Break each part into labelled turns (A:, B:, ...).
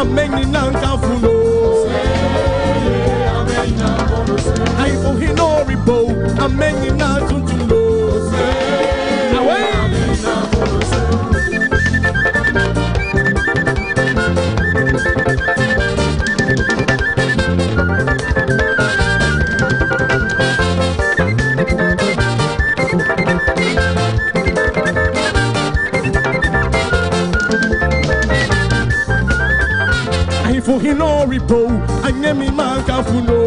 A: ameninankafuno fuhino ripo anyemi manka funo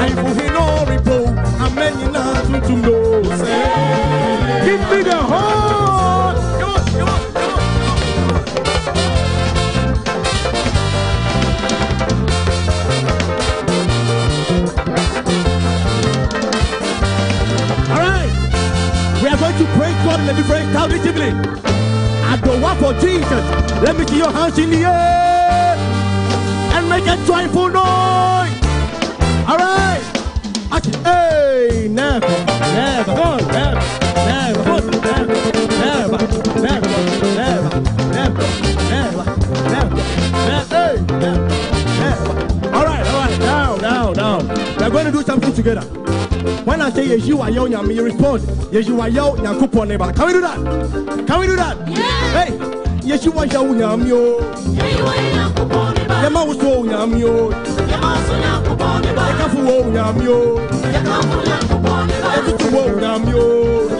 A: ai fuhino ripo ameni na tutumno give me the whole All right, we are going to pray God in a different, how the one for Jesus, let me see your hands in the air and make a joyful noise. All right, Action. hey, never, never, on, never, never, on, never, never, never, never, never, never, never, never, hey, never, never. All right, all right, now, now, now. We are going to do something together. When I say yes, you are yo, nyame, you respond. Yes, you are yo, nyankopon neba. Can we do that? Can we do that?
B: Yeah.
A: Hey, yes, you are yo, nyame, yo. Yes, you are nyankopon neba. Yema uso oh, nyame, yo. Yema uso nyankopon neba. Yekafu wo oh, nyame, yo. Yekafu nyankopon neba. Yetutu wo oh, nyame, yo.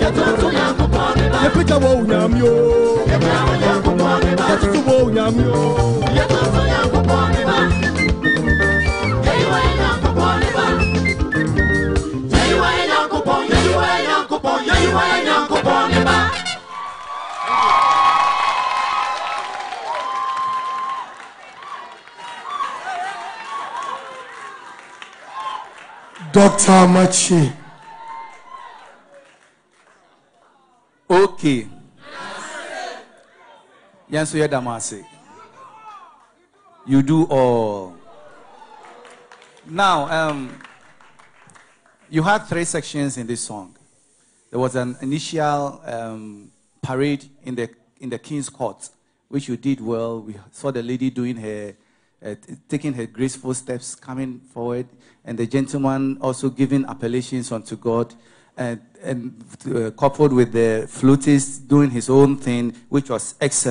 A: Yetutu nyankopon neba. Yepita wo nyame, yo. Yepita wo nyankopon neba. Yetutu wo nyame, yo. Yetutu nyankopon neba.
C: Dr. Machi.
D: Okay. Yes, so Damasi. You do all. Now, um, you had three sections in this song. There was an initial um, parade in the in the king's court, which you did well. We saw the lady doing her, uh, taking her graceful steps, coming forward, and the gentleman also giving appellations unto God, and and uh, coupled with the flutist doing his own thing, which was excellent.